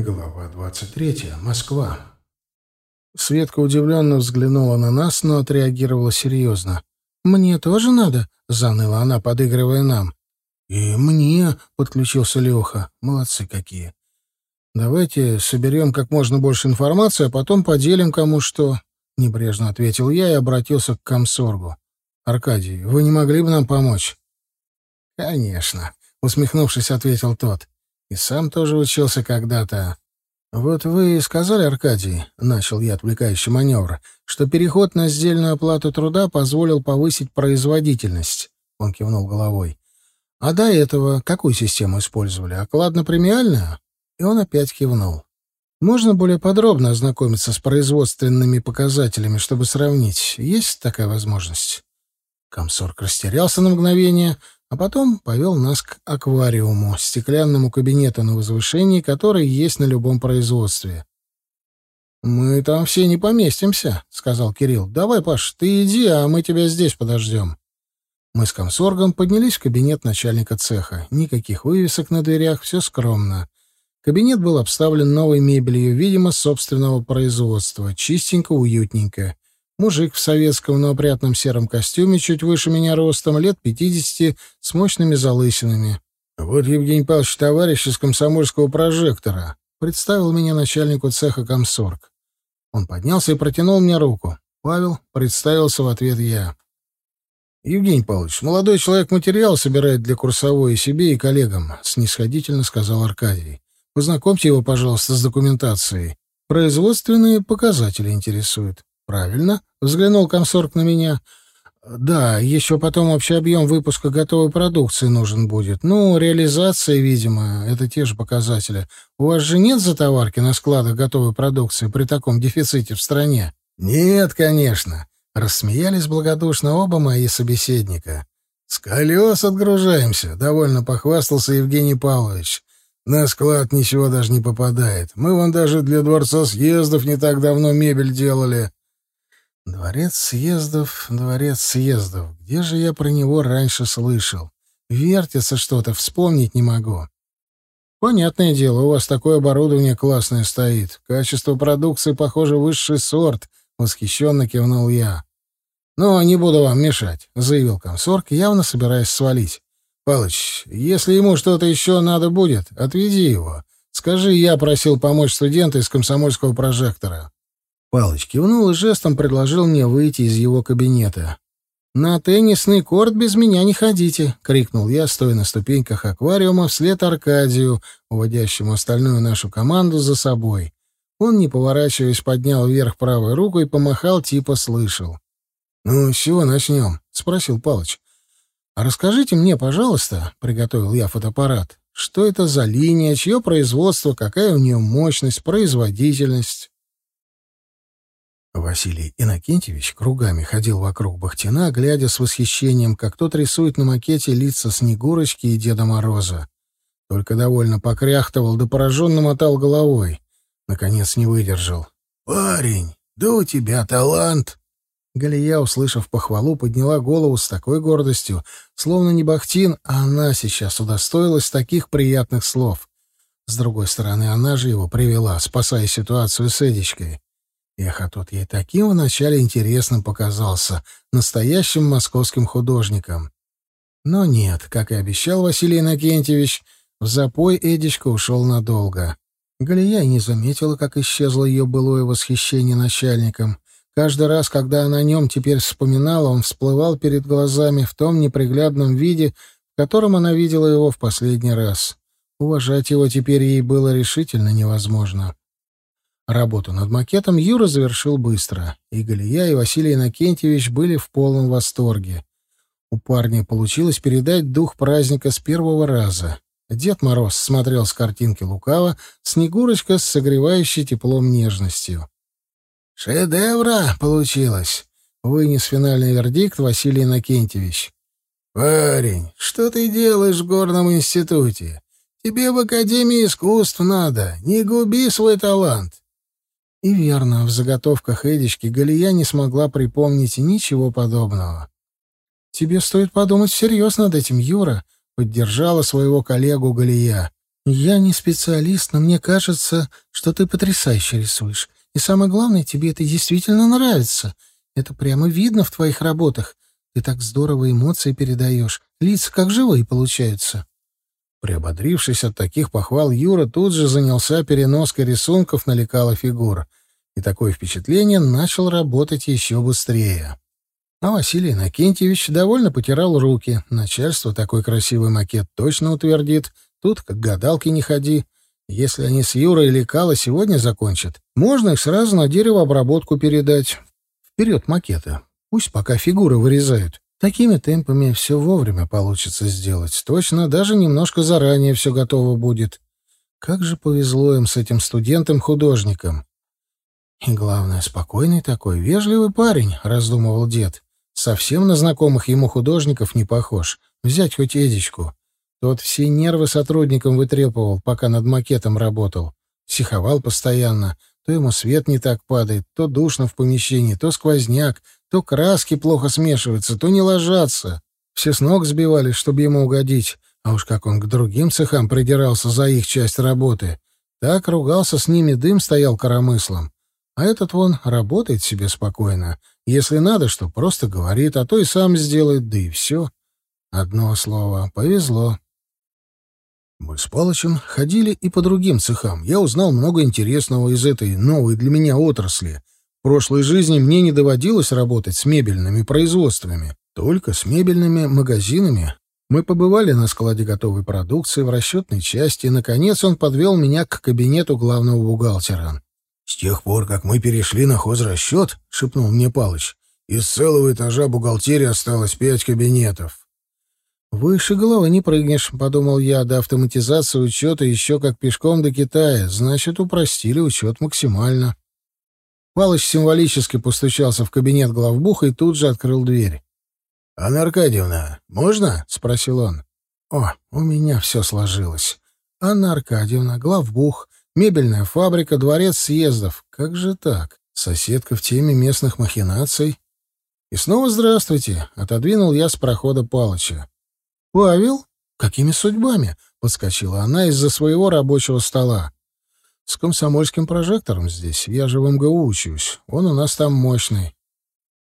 Глава 23. Москва. Светка удивленно взглянула на нас, но отреагировала серьезно. «Мне тоже надо?» — заныла она, подыгрывая нам. «И мне», — подключился Леха. «Молодцы какие». «Давайте соберем как можно больше информации, а потом поделим кому что», — небрежно ответил я и обратился к комсоргу. «Аркадий, вы не могли бы нам помочь?» «Конечно», — усмехнувшись, ответил тот. И сам тоже учился когда-то. Вот вы сказали, Аркадий, начал я отвлекающий маневр, что переход на сдельную оплату труда позволил повысить производительность. Он кивнул головой. А до этого какую систему использовали? Окладно-премиальную? И он опять кивнул. Можно более подробно ознакомиться с производственными показателями, чтобы сравнить. Есть такая возможность? Комсорг растерялся на мгновение, а потом повел нас к аквариуму, стеклянному кабинету на возвышении, который есть на любом производстве. «Мы там все не поместимся», — сказал Кирилл. «Давай, Паш, ты иди, а мы тебя здесь подождем». Мы с комсоргом поднялись в кабинет начальника цеха. Никаких вывесок на дверях, все скромно. Кабинет был обставлен новой мебелью, видимо, собственного производства. Чистенько, уютненько. Мужик в советском, но опрятном сером костюме, чуть выше меня ростом, лет пятидесяти, с мощными залысинами. «Вот Евгений Павлович, товарищ из комсомольского прожектора», — представил меня начальнику цеха комсорг. Он поднялся и протянул мне руку. Павел представился в ответ я. «Евгений Павлович, молодой человек материал собирает для курсовой и себе, и коллегам», — снисходительно сказал Аркадий. «Познакомьте его, пожалуйста, с документацией. Производственные показатели интересуют». «Правильно», — взглянул комсорг на меня. «Да, еще потом общий объем выпуска готовой продукции нужен будет. Ну, реализация, видимо, это те же показатели. У вас же нет затоварки на складах готовой продукции при таком дефиците в стране?» «Нет, конечно», — рассмеялись благодушно оба мои собеседника. «С колес отгружаемся», — довольно похвастался Евгений Павлович. «На склад ничего даже не попадает. Мы вон даже для дворца съездов не так давно мебель делали». Дворец съездов, дворец съездов. Где же я про него раньше слышал? Вертится что-то, вспомнить не могу. Понятное дело, у вас такое оборудование классное стоит. Качество продукции, похоже, высший сорт, восхищенно кивнул я. Но не буду вам мешать, заявил комсорг, явно собираясь свалить. Палыч, если ему что-то еще надо будет, отведи его. Скажи, я просил помочь студента из комсомольского прожектора. Палыч кивнул и жестом предложил мне выйти из его кабинета. «На теннисный корт без меня не ходите!» — крикнул я, стоя на ступеньках аквариума вслед Аркадию, уводящему остальную нашу команду за собой. Он, не поворачиваясь, поднял вверх правую руку и помахал, типа слышал. «Ну, с чего начнем?» — спросил Палыч. «А расскажите мне, пожалуйста», — приготовил я фотоаппарат, «что это за линия, чье производство, какая у нее мощность, производительность?» Василий Иннокентьевич кругами ходил вокруг Бахтина, глядя с восхищением, как тот рисует на макете лица Снегурочки и Деда Мороза. Только довольно покряхтывал, да пораженно мотал головой. Наконец не выдержал. «Парень, да у тебя талант!» Галия, услышав похвалу, подняла голову с такой гордостью, словно не Бахтин, а она сейчас удостоилась таких приятных слов. С другой стороны, она же его привела, спасая ситуацию с Эдичкой. Эх, а тот ей таким вначале интересным показался, настоящим московским художником. Но нет, как и обещал Василий Иннокентьевич, в запой Эдичка ушел надолго. Галия не заметила, как исчезло ее былое восхищение начальником. Каждый раз, когда она о нем теперь вспоминала, он всплывал перед глазами в том неприглядном виде, в котором она видела его в последний раз. Уважать его теперь ей было решительно невозможно. Работу над макетом Юра завершил быстро, и Галия, и Василий Иннокентьевич были в полном восторге. У парня получилось передать дух праздника с первого раза. Дед Мороз смотрел с картинки лукаво, Снегурочка с согревающей теплом нежностью. «Шедевра получилось!» — вынес финальный вердикт Василий Иннокентьевич. «Парень, что ты делаешь в горном институте? Тебе в Академии искусств надо. Не губи свой талант. И верно, в заготовках Эдички Галия не смогла припомнить ничего подобного. «Тебе стоит подумать всерьез над этим, Юра», — поддержала своего коллегу Галия. «Я не специалист, но мне кажется, что ты потрясающе рисуешь. И самое главное, тебе это действительно нравится. Это прямо видно в твоих работах. Ты так здорово эмоции передаешь. Лица как живые получаются». Приободрившись от таких похвал, Юра тут же занялся переноской рисунков на лекала фигур. И такое впечатление начал работать еще быстрее. А Василий Иннокентьевич довольно потирал руки. Начальство такой красивый макет точно утвердит. Тут как гадалки не ходи. Если они с Юрой лекала сегодня закончат, можно их сразу на деревообработку передать. Вперед макеты. Пусть пока фигуры вырезают. Такими темпами все вовремя получится сделать. Точно, даже немножко заранее все готово будет. Как же повезло им с этим студентом-художником. И главное, спокойный такой, вежливый парень, — раздумывал дед. Совсем на знакомых ему художников не похож. Взять хоть Эдичку. Тот все нервы сотрудникам вытрепывал, пока над макетом работал. Психовал постоянно. То ему свет не так падает, то душно в помещении, то сквозняк, то краски плохо смешиваются, то не ложатся. Все с ног сбивались, чтобы ему угодить. А уж как он к другим цехам придирался за их часть работы. Так ругался с ними, дым стоял коромыслом. А этот вон работает себе спокойно. Если надо, что просто говорит, а то и сам сделает, да и все. Одно слово — повезло. Мы с Палычем ходили и по другим цехам. Я узнал много интересного из этой новой для меня отрасли — прошлой жизни мне не доводилось работать с мебельными производствами, только с мебельными магазинами. Мы побывали на складе готовой продукции, в расчетной части, и, наконец, он подвел меня к кабинету главного бухгалтера. «С тех пор, как мы перешли на хозрасчет, — шепнул мне Палыч, — из целого этажа бухгалтерии осталось пять кабинетов». «Выше головы не прыгнешь», — подумал я, до автоматизации учета еще как пешком до Китая. Значит, упростили учет максимально. Палыч символически постучался в кабинет главбуха и тут же открыл дверь. — Анна Аркадьевна, можно? — спросил он. — О, у меня все сложилось. Анна Аркадьевна, главбух, мебельная фабрика, дворец съездов. Как же так? Соседка в теме местных махинаций. И снова здравствуйте, — отодвинул я с прохода Палыча. — Павел? Какими судьбами? — подскочила она из-за своего рабочего стола. С комсомольским прожектором здесь. Я же в МГУ учусь. Он у нас там мощный.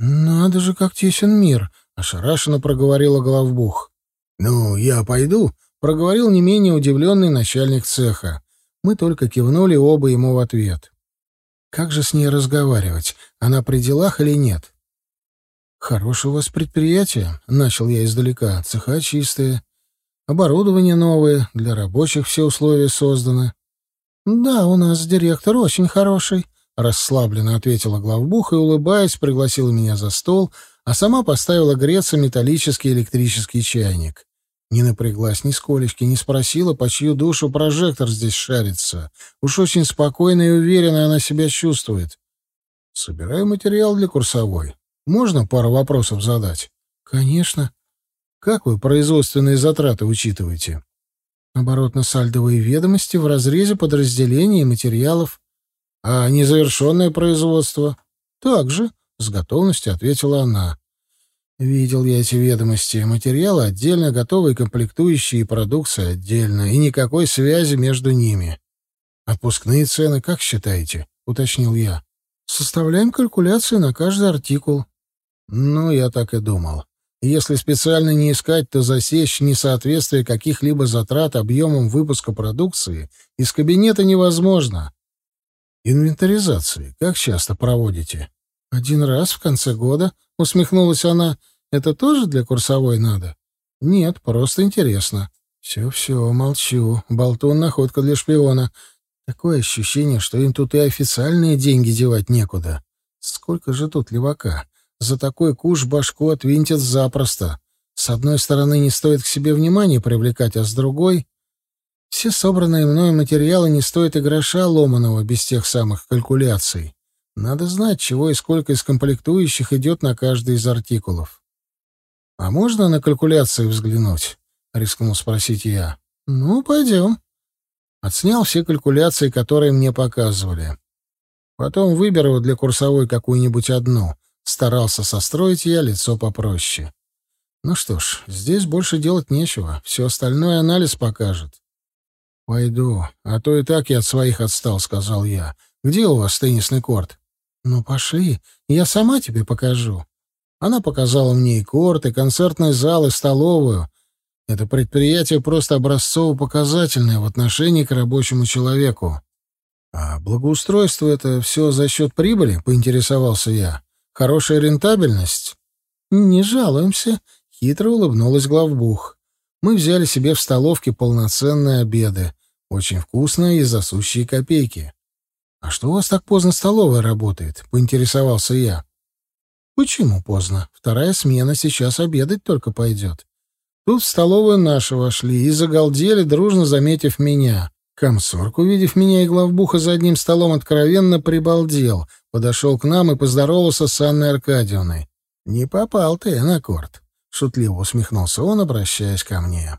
Надо же, как тесен мир, ошарашенно проговорила главбух. Ну, я пойду, проговорил не менее удивленный начальник цеха. Мы только кивнули оба ему в ответ. Как же с ней разговаривать? Она при делах или нет? Хорошее у вас предприятие, начал я издалека. Цеха чистые, оборудование новое, для рабочих все условия созданы. «Да, у нас директор очень хороший», — расслабленно ответила главбух и, улыбаясь, пригласила меня за стол, а сама поставила греться металлический электрический чайник. Не напряглась ни сколечки, не спросила, по чью душу прожектор здесь шарится. Уж очень спокойно и уверенно она себя чувствует. Собираю материал для курсовой. Можно пару вопросов задать? Конечно. Как вы производственные затраты учитываете? Оборотно-сальдовые ведомости в разрезе подразделений и материалов. А незавершенное производство? Также, с готовностью ответила она. Видел я эти ведомости. Материалы отдельно, готовые комплектующие и продукция отдельно, и никакой связи между ними. Отпускные цены, как считаете? уточнил я. Составляем калькуляции на каждый артикул. Ну, я так и думал. Если специально не искать, то засечь несоответствие каких-либо затрат объемам выпуска продукции из кабинета невозможно. Инвентаризации как часто проводите? Один раз в конце года, усмехнулась она. Это тоже для курсовой надо? Нет, просто интересно. Все-все, молчу. Болтун — находка для шпиона. Такое ощущение, что им тут и официальные деньги девать некуда. Сколько же тут левака? За такой куш башку отвинтят запросто. С одной стороны, не стоит к себе внимания привлекать, а с другой... Все собранные мною материалы не стоят и гроша ломаного без тех самых калькуляций. Надо знать, чего и сколько из комплектующих идет на каждый из артикулов. «А можно на калькуляции взглянуть?» — рискнул спросить я. «Ну, пойдем». Отснял все калькуляции, которые мне показывали. Потом выберу для курсовой какую-нибудь одну — Старался состроить я лицо попроще. Ну что ж, здесь больше делать нечего. Все остальное анализ покажет. «Пойду, а то и так я от своих отстал», — сказал я. «Где у вас теннисный корт?» «Ну, пошли, я сама тебе покажу». Она показала мне и корт, и концертный зал, и столовую. Это предприятие просто образцово-показательное в отношении к рабочему человеку. «А благоустройство — это все за счет прибыли?» — поинтересовался я. «Хорошая рентабельность?» «Не жалуемся», — хитро улыбнулась главбух. «Мы взяли себе в столовке полноценные обеды. Очень вкусные и засущие копейки». «А что у вас так поздно столовая работает?» — поинтересовался я. «Почему поздно? Вторая смена сейчас обедать только пойдет». Тут в столовую наши вошли и загалдели, дружно заметив меня. Комсорг, увидев меня и главбуха за одним столом, откровенно прибалдел, подошел к нам и поздоровался с Анной Аркадьевной. «Не попал ты на корт», — шутливо усмехнулся он, обращаясь ко мне.